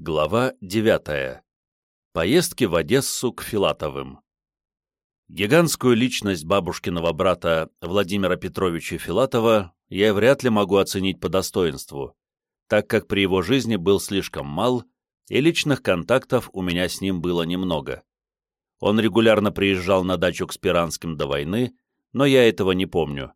Глава 9. Поездки в Одессу к Филатовым. Гигантскую личность бабушкиного брата Владимира Петровича Филатова я вряд ли могу оценить по достоинству, так как при его жизни был слишком мал, и личных контактов у меня с ним было немного. Он регулярно приезжал на дачу к Спиранским до войны, но я этого не помню.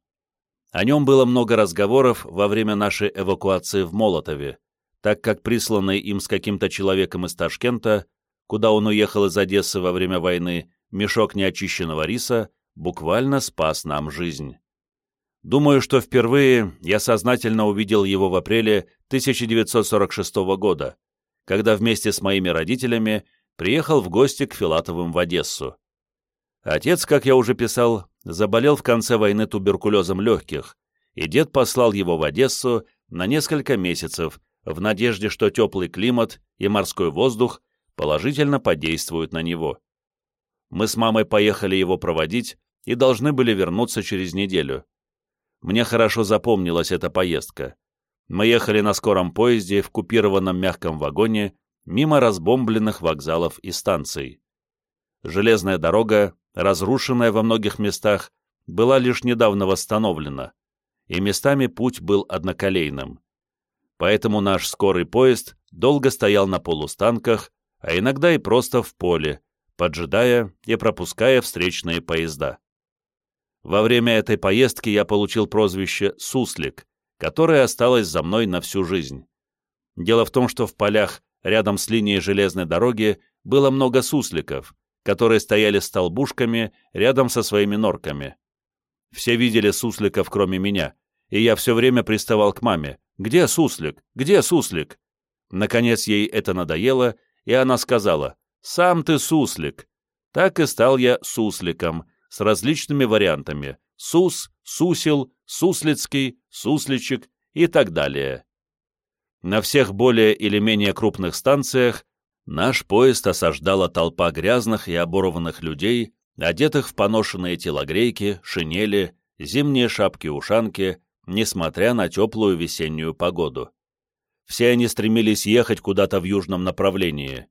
О нем было много разговоров во время нашей эвакуации в Молотове, так как присланный им с каким-то человеком из Ташкента, куда он уехал из Одессы во время войны, мешок неочищенного риса буквально спас нам жизнь. Думаю, что впервые я сознательно увидел его в апреле 1946 года, когда вместе с моими родителями приехал в гости к Филатовым в Одессу. Отец, как я уже писал, заболел в конце войны туберкулезом легких, и дед послал его в Одессу на несколько месяцев, в надежде, что теплый климат и морской воздух положительно подействуют на него. Мы с мамой поехали его проводить и должны были вернуться через неделю. Мне хорошо запомнилась эта поездка. Мы ехали на скором поезде в купированном мягком вагоне мимо разбомбленных вокзалов и станций. Железная дорога, разрушенная во многих местах, была лишь недавно восстановлена, и местами путь был одноколейным поэтому наш скорый поезд долго стоял на полустанках, а иногда и просто в поле, поджидая и пропуская встречные поезда. Во время этой поездки я получил прозвище «Суслик», которое осталось за мной на всю жизнь. Дело в том, что в полях рядом с линией железной дороги было много сусликов, которые стояли столбушками рядом со своими норками. Все видели сусликов, кроме меня, и я все время приставал к маме, где суслик? Где суслик?» Наконец ей это надоело, и она сказала, «Сам ты суслик». Так и стал я сусликом, с различными вариантами «сус», «сусел», «суслицкий», «сусличек» и так далее. На всех более или менее крупных станциях наш поезд осаждала толпа грязных и оборванных людей, одетых в поношенные телогрейки, шинели, зимние шапки-ушанки, несмотря на теплую весеннюю погоду. Все они стремились ехать куда-то в южном направлении.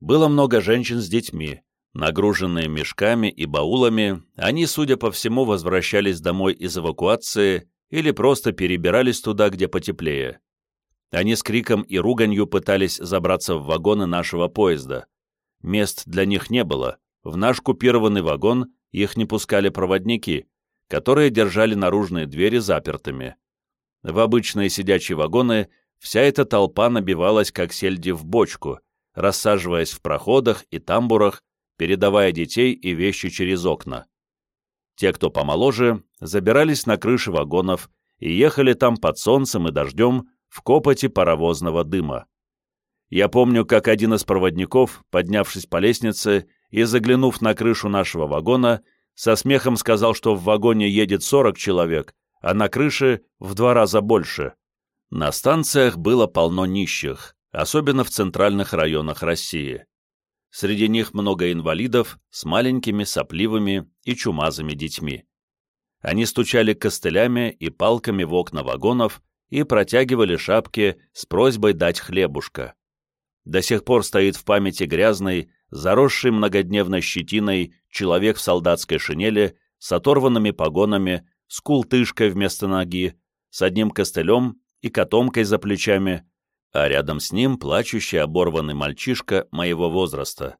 Было много женщин с детьми. Нагруженные мешками и баулами, они, судя по всему, возвращались домой из эвакуации или просто перебирались туда, где потеплее. Они с криком и руганью пытались забраться в вагоны нашего поезда. Мест для них не было. В наш купированный вагон их не пускали проводники, которые держали наружные двери запертыми. В обычные сидячие вагоны вся эта толпа набивалась как сельди в бочку, рассаживаясь в проходах и тамбурах, передавая детей и вещи через окна. Те, кто помоложе, забирались на крыши вагонов и ехали там под солнцем и дождем в копоти паровозного дыма. Я помню, как один из проводников, поднявшись по лестнице и заглянув на крышу нашего вагона, со смехом сказал, что в вагоне едет 40 человек, а на крыше в два раза больше. На станциях было полно нищих, особенно в центральных районах России. Среди них много инвалидов с маленькими сопливыми и чумазыми детьми. Они стучали костылями и палками в окна вагонов и протягивали шапки с просьбой дать хлебушка. До сих пор стоит в памяти грязный, заросший многодневной щетиной человек в солдатской шинели с оторванными погонами, с култышкой вместо ноги, с одним костылем и котомкой за плечами, а рядом с ним плачущий оборванный мальчишка моего возраста.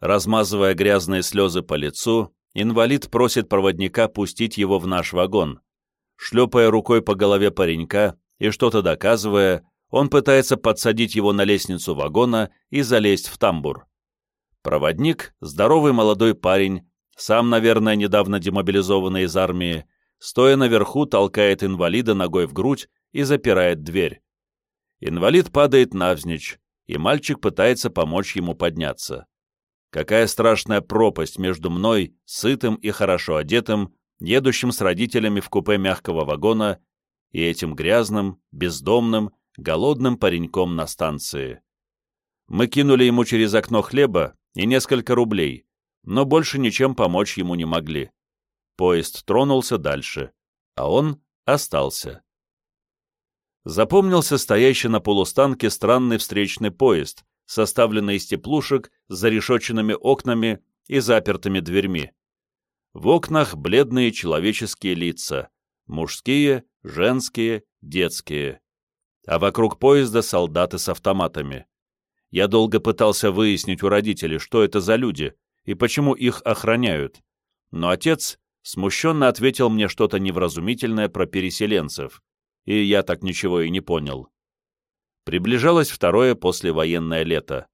Размазывая грязные слезы по лицу, инвалид просит проводника пустить его в наш вагон. Шлепая рукой по голове паренька и что-то доказывая, он пытается подсадить его на лестницу вагона и залезть в тамбур. Проводник, здоровый молодой парень, сам, наверное, недавно демобилизованный из армии, стоя наверху, толкает инвалида ногой в грудь и запирает дверь. Инвалид падает навзничь, и мальчик пытается помочь ему подняться. Какая страшная пропасть между мной, сытым и хорошо одетым, едущим с родителями в купе мягкого вагона, и этим грязным, бездомным, голодным пареньком на станции. Мы кинули ему через окно хлеба, и несколько рублей, но больше ничем помочь ему не могли. Поезд тронулся дальше, а он остался. Запомнился стоящий на полустанке странный встречный поезд, составленный из теплушек с зарешоченными окнами и запертыми дверьми. В окнах бледные человеческие лица, мужские, женские, детские. А вокруг поезда солдаты с автоматами. Я долго пытался выяснить у родителей, что это за люди и почему их охраняют. Но отец смущенно ответил мне что-то невразумительное про переселенцев, и я так ничего и не понял. Приближалось второе послевоенное лето.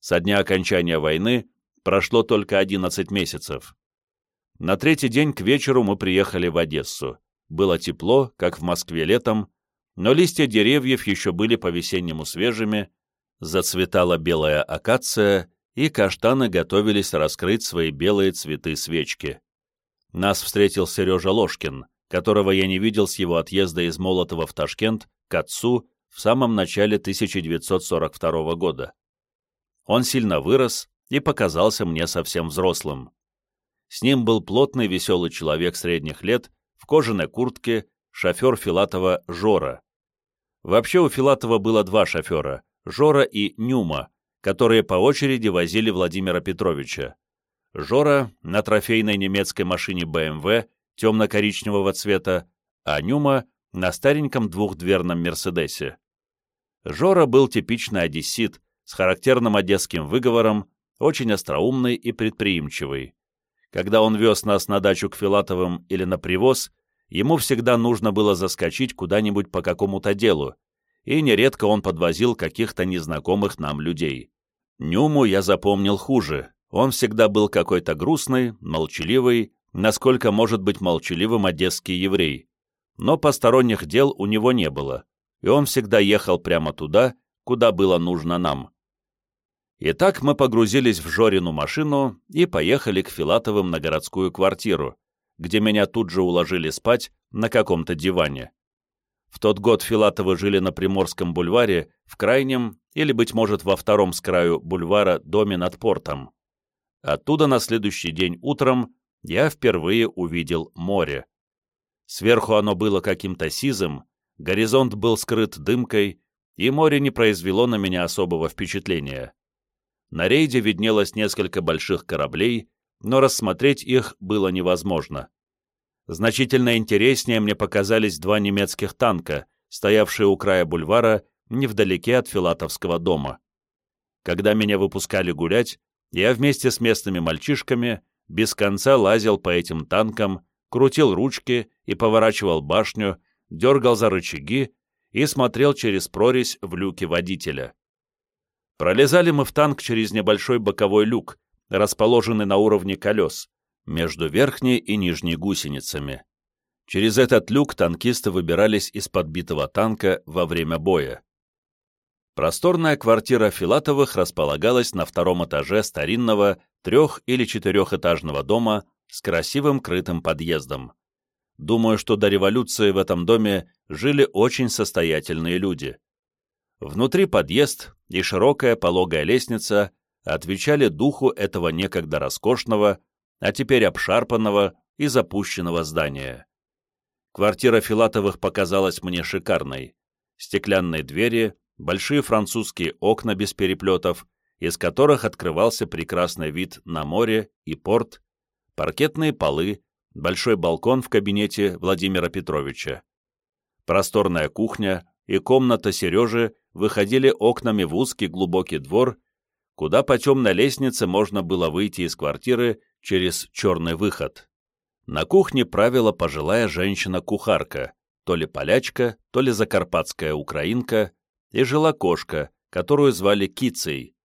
Со дня окончания войны прошло только 11 месяцев. На третий день к вечеру мы приехали в Одессу. Было тепло, как в Москве летом, но листья деревьев еще были по-весеннему свежими, зацветала белая акация, и каштаны готовились раскрыть свои белые цветы свечки. Нас встретил Сережа Ложкин, которого я не видел с его отъезда из Молотова в Ташкент к отцу в самом начале 1942 года. Он сильно вырос и показался мне совсем взрослым. С ним был плотный веселый человек средних лет, в кожаной куртке, шофер Филатова Жора. Вообще у Филатова было два шофера — Жора и Нюма, которые по очереди возили Владимира Петровича. Жора на трофейной немецкой машине BMW темно-коричневого цвета, а Нюма на стареньком двухдверном Мерседесе. Жора был типичный одессит, с характерным одесским выговором, очень остроумный и предприимчивый. Когда он вез нас на дачу к Филатовым или на привоз, ему всегда нужно было заскочить куда-нибудь по какому-то делу, и нередко он подвозил каких-то незнакомых нам людей. Нюму я запомнил хуже. Он всегда был какой-то грустный, молчаливый, насколько может быть молчаливым одесский еврей. Но посторонних дел у него не было, и он всегда ехал прямо туда, куда было нужно нам. Итак, мы погрузились в Жорину машину и поехали к Филатовым на городскую квартиру, где меня тут же уложили спать на каком-то диване. В тот год Филатовы жили на Приморском бульваре, в крайнем, или, быть может, во втором с краю бульвара, доме над портом. Оттуда на следующий день утром я впервые увидел море. Сверху оно было каким-то сизым, горизонт был скрыт дымкой, и море не произвело на меня особого впечатления. На рейде виднелось несколько больших кораблей, но рассмотреть их было невозможно. Значительно интереснее мне показались два немецких танка, стоявшие у края бульвара, невдалеке от Филатовского дома. Когда меня выпускали гулять, я вместе с местными мальчишками без конца лазил по этим танкам, крутил ручки и поворачивал башню, дергал за рычаги и смотрел через прорезь в люке водителя. Пролезали мы в танк через небольшой боковой люк, расположенный на уровне колес, между верхней и нижней гусеницами. Через этот люк танкисты выбирались из подбитого танка во время боя. Просторная квартира Филатовых располагалась на втором этаже старинного трех- или четырехэтажного дома с красивым крытым подъездом. Думаю, что до революции в этом доме жили очень состоятельные люди. Внутри подъезд и широкая пологая лестница отвечали духу этого некогда роскошного, а теперь обшарпанного и запущенного здания. Квартира Филатовых показалась мне шикарной. Стеклянные двери, большие французские окна без переплетов, из которых открывался прекрасный вид на море и порт, паркетные полы, большой балкон в кабинете Владимира Петровича. Просторная кухня и комната Сережи выходили окнами в узкий глубокий двор, куда по темной лестнице можно было выйти из квартиры через черный выход. На кухне правила пожилая женщина-кухарка, то ли полячка, то ли закарпатская украинка, и жила кошка, которую звали Кицей.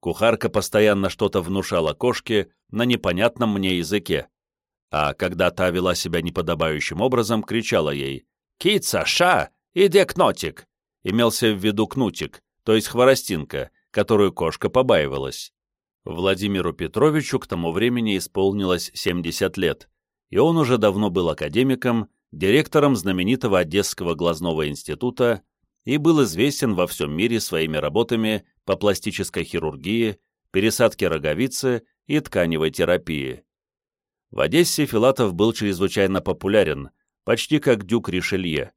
Кухарка постоянно что-то внушала кошке на непонятном мне языке, а когда та вела себя неподобающим образом, кричала ей «Кица, ша, иди кнотик!» имелся в виду кнутик, то есть хворостинка, которую кошка побаивалась. Владимиру Петровичу к тому времени исполнилось 70 лет, и он уже давно был академиком, директором знаменитого Одесского глазного института и был известен во всем мире своими работами по пластической хирургии, пересадке роговицы и тканевой терапии. В Одессе Филатов был чрезвычайно популярен, почти как дюк Ришелье.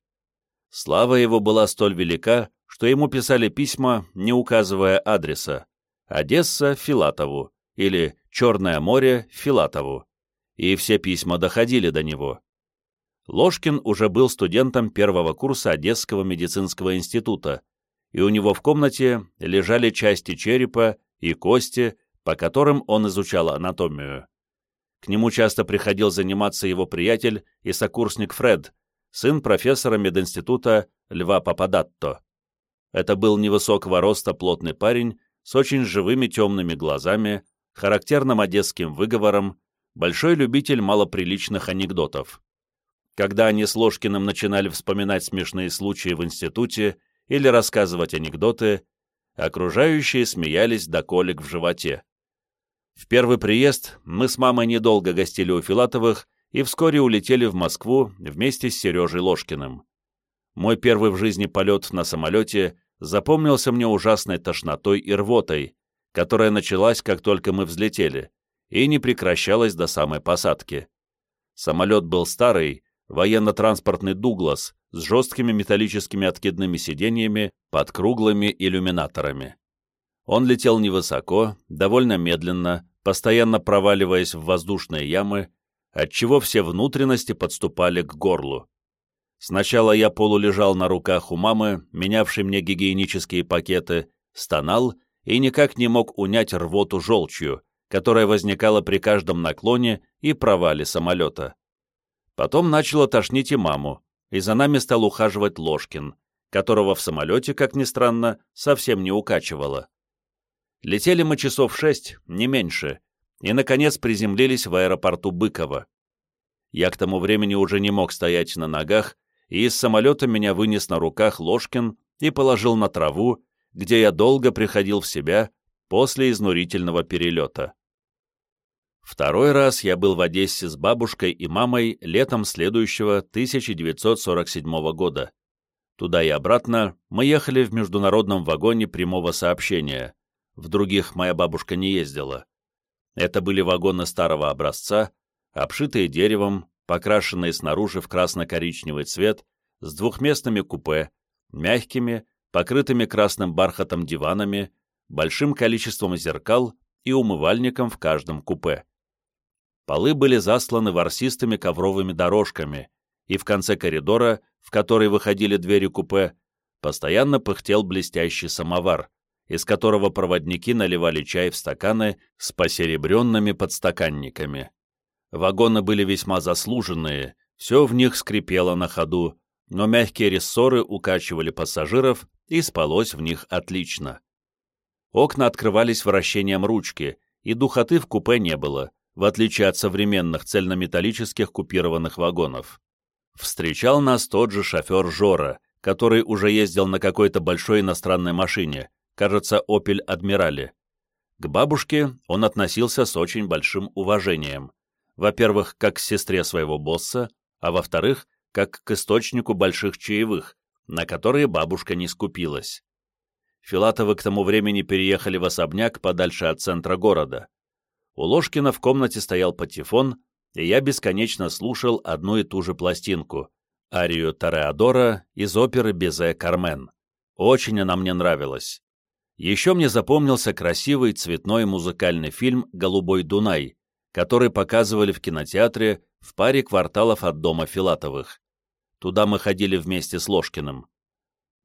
Слава его была столь велика, что ему писали письма, не указывая адреса. Одесса — Филатову или Черное море — Филатову. И все письма доходили до него. Ложкин уже был студентом первого курса Одесского медицинского института, и у него в комнате лежали части черепа и кости, по которым он изучал анатомию. К нему часто приходил заниматься его приятель и сокурсник Фред, сын профессора мединститута Льва Пападатто. Это был невысокого роста плотный парень с очень живыми темными глазами, характерным одесским выговором, большой любитель малоприличных анекдотов. Когда они с Ложкиным начинали вспоминать смешные случаи в институте или рассказывать анекдоты, окружающие смеялись до колик в животе. В первый приезд мы с мамой недолго гостили у Филатовых и вскоре улетели в Москву вместе с Сережей Ложкиным. Мой первый в жизни полет на самолете запомнился мне ужасной тошнотой и рвотой, которая началась, как только мы взлетели, и не прекращалась до самой посадки. Самолет был старый, военно-транспортный «Дуглас» с жесткими металлическими откидными сиденьями под круглыми иллюминаторами. Он летел невысоко, довольно медленно, постоянно проваливаясь в воздушные ямы, отчего все внутренности подступали к горлу. Сначала я полулежал на руках у мамы, менявшей мне гигиенические пакеты, стонал и никак не мог унять рвоту желчью, которая возникала при каждом наклоне и провале самолета. Потом начало тошнить и маму, и за нами стал ухаживать Ложкин, которого в самолете, как ни странно, совсем не укачивало. Летели мы часов шесть, не меньше, и, наконец, приземлились в аэропорту Быково. Я к тому времени уже не мог стоять на ногах, и из самолета меня вынес на руках Ложкин и положил на траву, где я долго приходил в себя после изнурительного перелета. Второй раз я был в Одессе с бабушкой и мамой летом следующего 1947 года. Туда и обратно мы ехали в международном вагоне прямого сообщения, в других моя бабушка не ездила. Это были вагоны старого образца, обшитые деревом, покрашенные снаружи в красно-коричневый цвет, с двухместными купе, мягкими, покрытыми красным бархатом диванами, большим количеством зеркал и умывальником в каждом купе. Полы были засланы ворсистыми ковровыми дорожками, и в конце коридора, в который выходили двери купе, постоянно пыхтел блестящий самовар, из которого проводники наливали чай в стаканы с посеребренными подстаканниками. Вагоны были весьма заслуженные, все в них скрипело на ходу, но мягкие рессоры укачивали пассажиров, и спалось в них отлично. Окна открывались вращением ручки, и духоты в купе не было, в отличие от современных цельнометаллических купированных вагонов. Встречал нас тот же шофер Жора, который уже ездил на какой-то большой иностранной машине, кажется, «Опель Адмирали». К бабушке он относился с очень большим уважением. Во-первых, как к сестре своего босса, а во-вторых, как к источнику больших чаевых, на которые бабушка не скупилась. Филатовы к тому времени переехали в особняк подальше от центра города. У Ложкина в комнате стоял патефон, и я бесконечно слушал одну и ту же пластинку — арию Тореадора из оперы «Безе Кармен». Очень она мне нравилась. Еще мне запомнился красивый цветной музыкальный фильм «Голубой Дунай», который показывали в кинотеатре в паре кварталов от дома Филатовых. Туда мы ходили вместе с Ложкиным.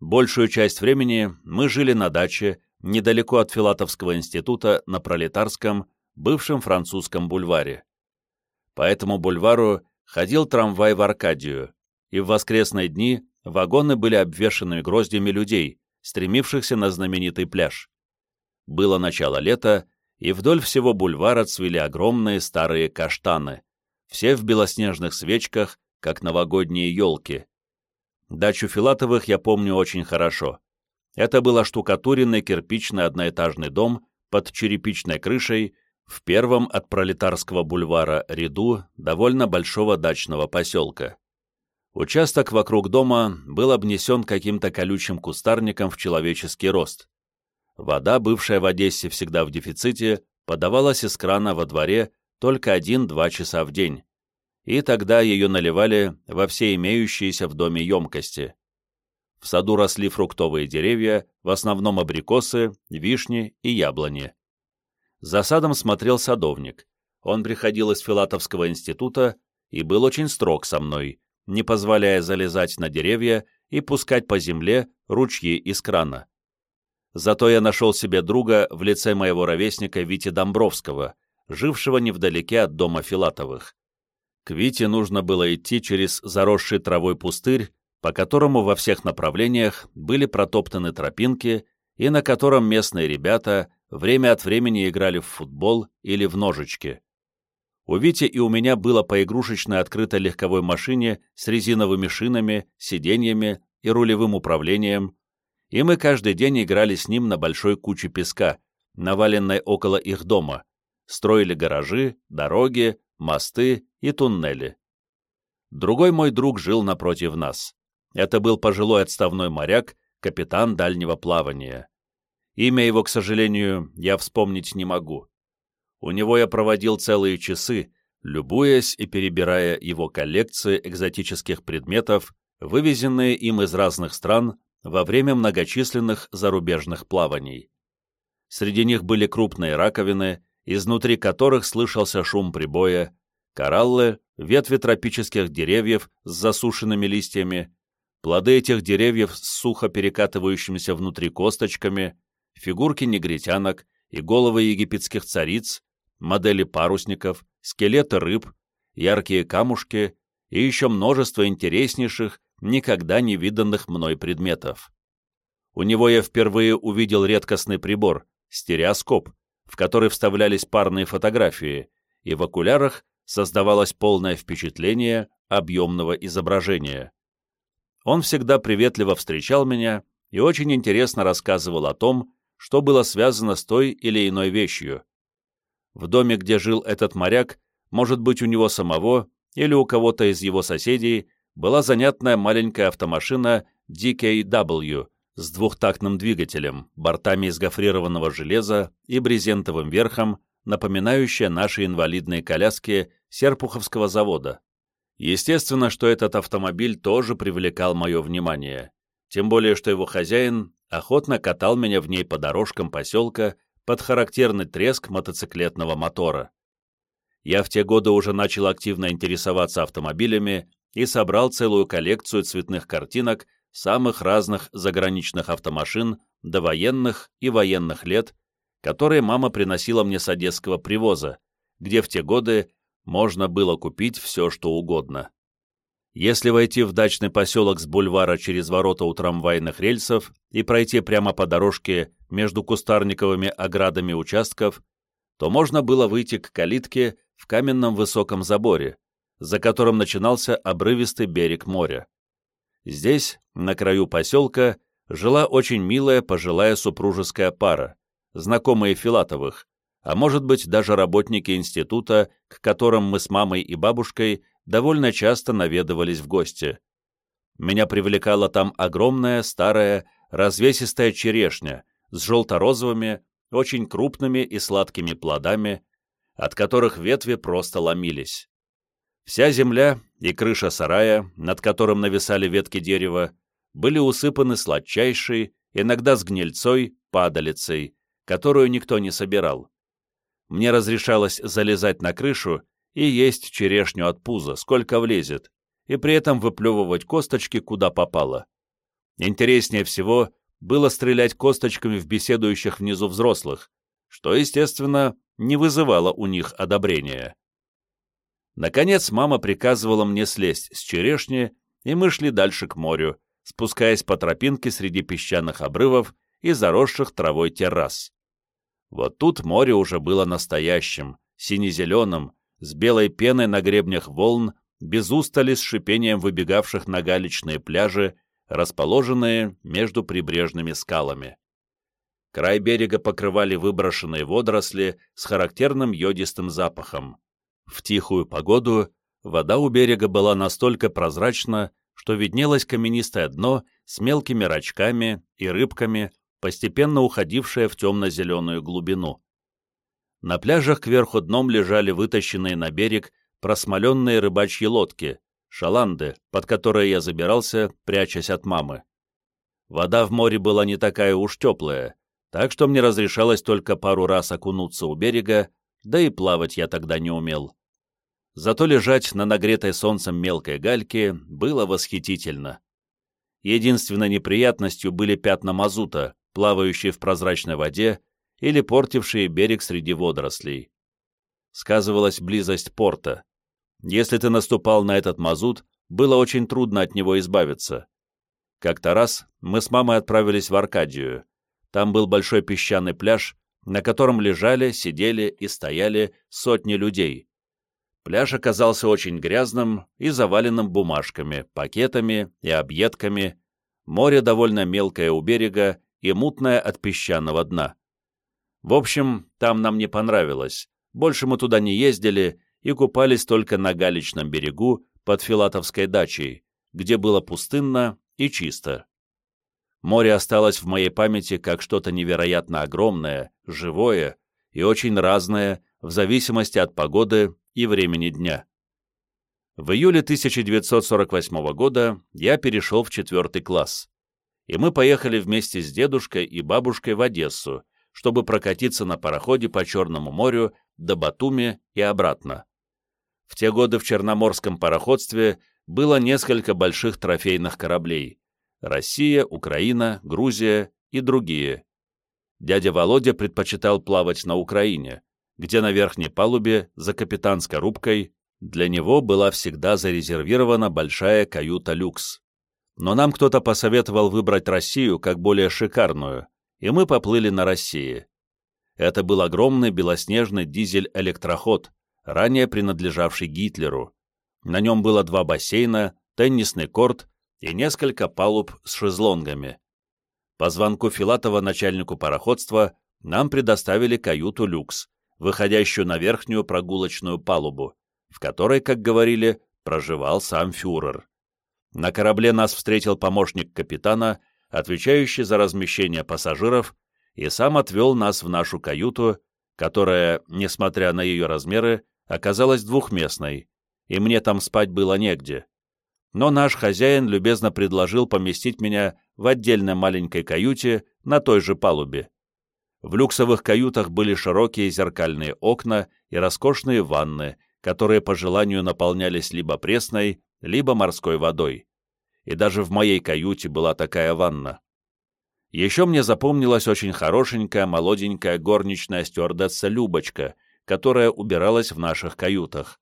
Большую часть времени мы жили на даче, недалеко от Филатовского института на Пролетарском, бывшем французском бульваре. По этому бульвару ходил трамвай в Аркадию, и в воскресные дни вагоны были обвешаны гроздями людей, стремившихся на знаменитый пляж. Было начало лета, и вдоль всего бульвара цвели огромные старые каштаны, все в белоснежных свечках, как новогодние елки. Дачу Филатовых я помню очень хорошо. Это был оштукатуренный кирпичный одноэтажный дом под черепичной крышей в первом от Пролетарского бульвара ряду довольно большого дачного поселка. Участок вокруг дома был обнесен каким-то колючим кустарником в человеческий рост. Вода, бывшая в Одессе всегда в дефиците, подавалась из крана во дворе только один-два часа в день, и тогда ее наливали во все имеющиеся в доме емкости. В саду росли фруктовые деревья, в основном абрикосы, вишни и яблони. За садом смотрел садовник. Он приходил из Филатовского института и был очень строг со мной, не позволяя залезать на деревья и пускать по земле ручьи из крана. Зато я нашел себе друга в лице моего ровесника Вити Домбровского, жившего невдалеке от дома Филатовых. К Вите нужно было идти через заросший травой пустырь по которому во всех направлениях были протоптаны тропинки и на котором местные ребята время от времени играли в футбол или в ножички. У Вити и у меня было по игрушечной открытой легковой машине с резиновыми шинами, сиденьями и рулевым управлением, и мы каждый день играли с ним на большой куче песка, наваленной около их дома, строили гаражи, дороги, мосты и туннели. Другой мой друг жил напротив нас. Это был пожилой отставной моряк, капитан дальнего плавания. Имя его, к сожалению, я вспомнить не могу. У него я проводил целые часы, любуясь и перебирая его коллекции экзотических предметов, вывезенные им из разных стран во время многочисленных зарубежных плаваний. Среди них были крупные раковины, изнутри которых слышался шум прибоя, кораллы, ветви тропических деревьев с засушенными листьями, плоды этих деревьев с сухо перекатывающимися внутри косточками, фигурки негритянок и головы египетских цариц, модели парусников, скелеты рыб, яркие камушки и еще множество интереснейших, никогда не виданных мной предметов. У него я впервые увидел редкостный прибор — стереоскоп, в который вставлялись парные фотографии, и в окулярах создавалось полное впечатление объемного изображения. Он всегда приветливо встречал меня и очень интересно рассказывал о том, что было связано с той или иной вещью. В доме, где жил этот моряк, может быть, у него самого или у кого-то из его соседей, была занятная маленькая автомашина DKW с двухтактным двигателем, бортами из гофрированного железа и брезентовым верхом, напоминающая наши инвалидные коляски Серпуховского завода. Естественно, что этот автомобиль тоже привлекал мое внимание, тем более, что его хозяин охотно катал меня в ней по дорожкам поселка под характерный треск мотоциклетного мотора. Я в те годы уже начал активно интересоваться автомобилями и собрал целую коллекцию цветных картинок самых разных заграничных автомашин до военных и военных лет, которые мама приносила мне с одесского привоза, где в те годы можно было купить все, что угодно. Если войти в дачный поселок с бульвара через ворота у трамвайных рельсов и пройти прямо по дорожке между кустарниковыми оградами участков, то можно было выйти к калитке в каменном высоком заборе, за которым начинался обрывистый берег моря. Здесь, на краю поселка, жила очень милая пожилая супружеская пара, знакомые Филатовых, а может быть даже работники института, к которым мы с мамой и бабушкой довольно часто наведывались в гости. Меня привлекала там огромная, старая, развесистая черешня с желто-розовыми, очень крупными и сладкими плодами, от которых ветви просто ломились. Вся земля и крыша сарая, над которым нависали ветки дерева, были усыпаны сладчайшей, иногда с гнильцой, падалицей, которую никто не собирал мне разрешалось залезать на крышу и есть черешню от пуза, сколько влезет, и при этом выплевывать косточки куда попало. Интереснее всего было стрелять косточками в беседующих внизу взрослых, что, естественно, не вызывало у них одобрения. Наконец мама приказывала мне слезть с черешни, и мы шли дальше к морю, спускаясь по тропинке среди песчаных обрывов и заросших травой террас. Вот тут море уже было настоящим, сине-зеленым, с белой пеной на гребнях волн, без устали с шипением выбегавших на галечные пляжи, расположенные между прибрежными скалами. Край берега покрывали выброшенные водоросли с характерным йодистым запахом. В тихую погоду вода у берега была настолько прозрачна, что виднелось каменистое дно с мелкими рачками и рыбками, постепенно уходившая в темно-зеленую глубину. На пляжах кверху дном лежали вытащенные на берег просмоленные рыбачьи лодки, шаланды, под которые я забирался, прячась от мамы. Вода в море была не такая уж теплая, так что мне разрешалось только пару раз окунуться у берега, да и плавать я тогда не умел. Зато лежать на нагретой солнцем мелкой гальке было восхитительно. Единственной неприятностью были пятна мазута, плавающие в прозрачной воде или портившие берег среди водорослей. Сказывалась близость порта. Если ты наступал на этот мазут, было очень трудно от него избавиться. Как-то раз мы с мамой отправились в Аркадию. Там был большой песчаный пляж, на котором лежали, сидели и стояли сотни людей. Пляж оказался очень грязным и заваленным бумажками, пакетами и объедками, море довольно мелкое у берега и мутное от песчаного дна. В общем, там нам не понравилось, больше мы туда не ездили и купались только на галечном берегу под Филатовской дачей, где было пустынно и чисто. Море осталось в моей памяти как что-то невероятно огромное, живое и очень разное в зависимости от погоды и времени дня. В июле 1948 года я перешел в четвертый класс, и мы поехали вместе с дедушкой и бабушкой в Одессу, чтобы прокатиться на пароходе по Черному морю до Батуми и обратно. В те годы в Черноморском пароходстве было несколько больших трофейных кораблей – Россия, Украина, Грузия и другие. Дядя Володя предпочитал плавать на Украине, где на верхней палубе, за капитанской рубкой, для него была всегда зарезервирована большая каюта-люкс. Но нам кто-то посоветовал выбрать Россию как более шикарную, и мы поплыли на России. Это был огромный белоснежный дизель-электроход, ранее принадлежавший Гитлеру. На нем было два бассейна, теннисный корт и несколько палуб с шезлонгами. По звонку Филатова начальнику пароходства нам предоставили каюту «Люкс», выходящую на верхнюю прогулочную палубу, в которой, как говорили, проживал сам фюрер. На корабле нас встретил помощник капитана, отвечающий за размещение пассажиров, и сам отвел нас в нашу каюту, которая, несмотря на ее размеры, оказалась двухместной, и мне там спать было негде. Но наш хозяин любезно предложил поместить меня в отдельной маленькой каюте на той же палубе. В люксовых каютах были широкие зеркальные окна и роскошные ванны, которые по желанию наполнялись либо пресной, либо морской водой. И даже в моей каюте была такая ванна. Еще мне запомнилась очень хорошенькая, молоденькая горничная стюардесса Любочка, которая убиралась в наших каютах.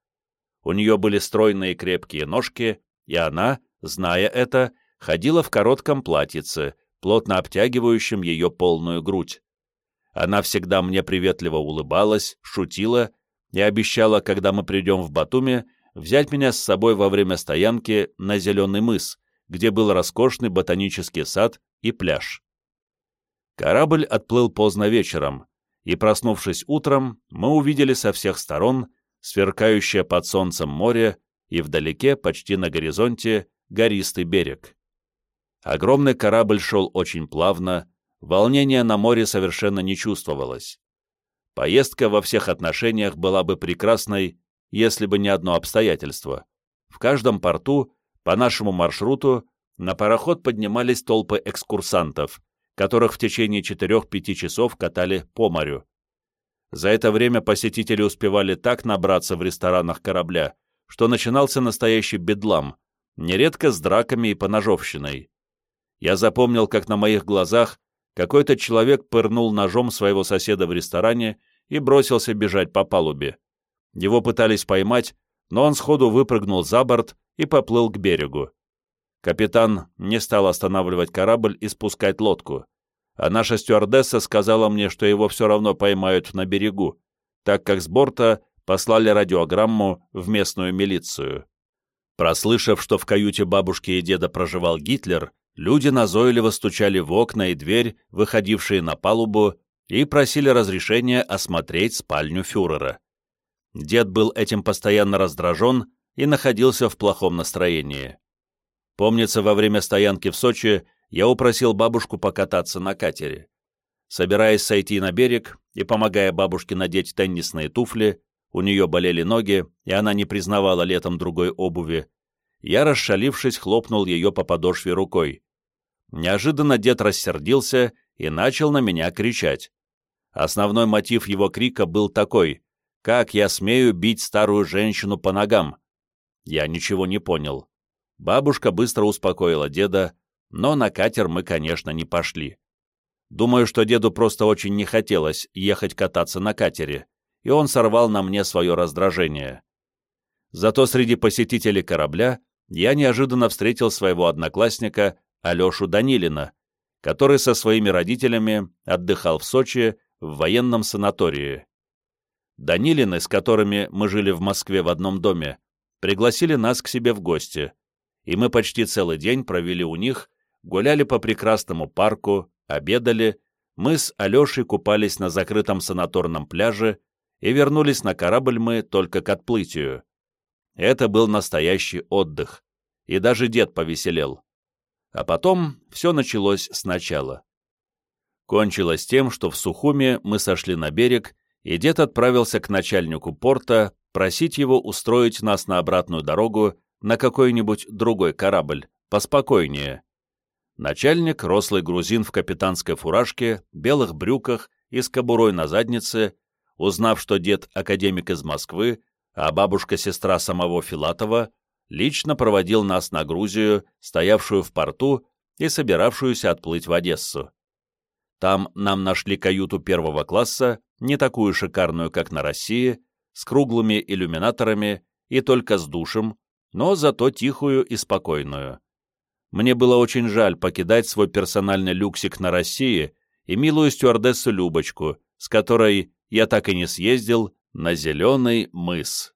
У нее были стройные крепкие ножки, и она, зная это, ходила в коротком платьице, плотно обтягивающем ее полную грудь. Она всегда мне приветливо улыбалась, шутила и обещала, когда мы придем в Батуми, взять меня с собой во время стоянки на Зеленый мыс, где был роскошный ботанический сад и пляж. Корабль отплыл поздно вечером, и, проснувшись утром, мы увидели со всех сторон сверкающее под солнцем море и вдалеке, почти на горизонте, гористый берег. Огромный корабль шел очень плавно, волнения на море совершенно не чувствовалось. Поездка во всех отношениях была бы прекрасной, если бы не одно обстоятельство. В каждом порту, по нашему маршруту, на пароход поднимались толпы экскурсантов, которых в течение 4-5 часов катали по морю. За это время посетители успевали так набраться в ресторанах корабля, что начинался настоящий бедлам, нередко с драками и поножовщиной. Я запомнил, как на моих глазах какой-то человек пырнул ножом своего соседа в ресторане и бросился бежать по палубе. Его пытались поймать, но он сходу выпрыгнул за борт и поплыл к берегу. Капитан не стал останавливать корабль и спускать лодку, а наша стюардесса сказала мне, что его все равно поймают на берегу, так как с борта послали радиограмму в местную милицию. Прослышав, что в каюте бабушки и деда проживал Гитлер, Люди назойливо стучали в окна и дверь, выходившие на палубу, и просили разрешения осмотреть спальню фюрера. Дед был этим постоянно раздражен и находился в плохом настроении. Помнится, во время стоянки в Сочи я упросил бабушку покататься на катере. Собираясь сойти на берег и помогая бабушке надеть теннисные туфли, у нее болели ноги, и она не признавала летом другой обуви, я, расшалившись, хлопнул ее по подошве рукой. Неожиданно дед рассердился и начал на меня кричать. Основной мотив его крика был такой «Как я смею бить старую женщину по ногам?» Я ничего не понял. Бабушка быстро успокоила деда, но на катер мы, конечно, не пошли. Думаю, что деду просто очень не хотелось ехать кататься на катере, и он сорвал на мне свое раздражение. Зато среди посетителей корабля я неожиданно встретил своего одноклассника Алешу Данилина, который со своими родителями отдыхал в Сочи в военном санатории. Данилины, с которыми мы жили в Москве в одном доме, пригласили нас к себе в гости, и мы почти целый день провели у них, гуляли по прекрасному парку, обедали, мы с Алешей купались на закрытом санаторном пляже и вернулись на корабль мы только к отплытию. Это был настоящий отдых, и даже дед повеселел. А потом все началось сначала. Кончилось тем, что в Сухуме мы сошли на берег, и дед отправился к начальнику порта просить его устроить нас на обратную дорогу на какой-нибудь другой корабль, поспокойнее. Начальник, рослый грузин в капитанской фуражке, белых брюках и с кобурой на заднице, узнав, что дед академик из Москвы, а бабушка-сестра самого Филатова, лично проводил нас на Грузию, стоявшую в порту и собиравшуюся отплыть в Одессу. Там нам нашли каюту первого класса, не такую шикарную, как на России, с круглыми иллюминаторами и только с душем, но зато тихую и спокойную. Мне было очень жаль покидать свой персональный люксик на России и милую стюардессу Любочку, с которой я так и не съездил на Зеленый мыс.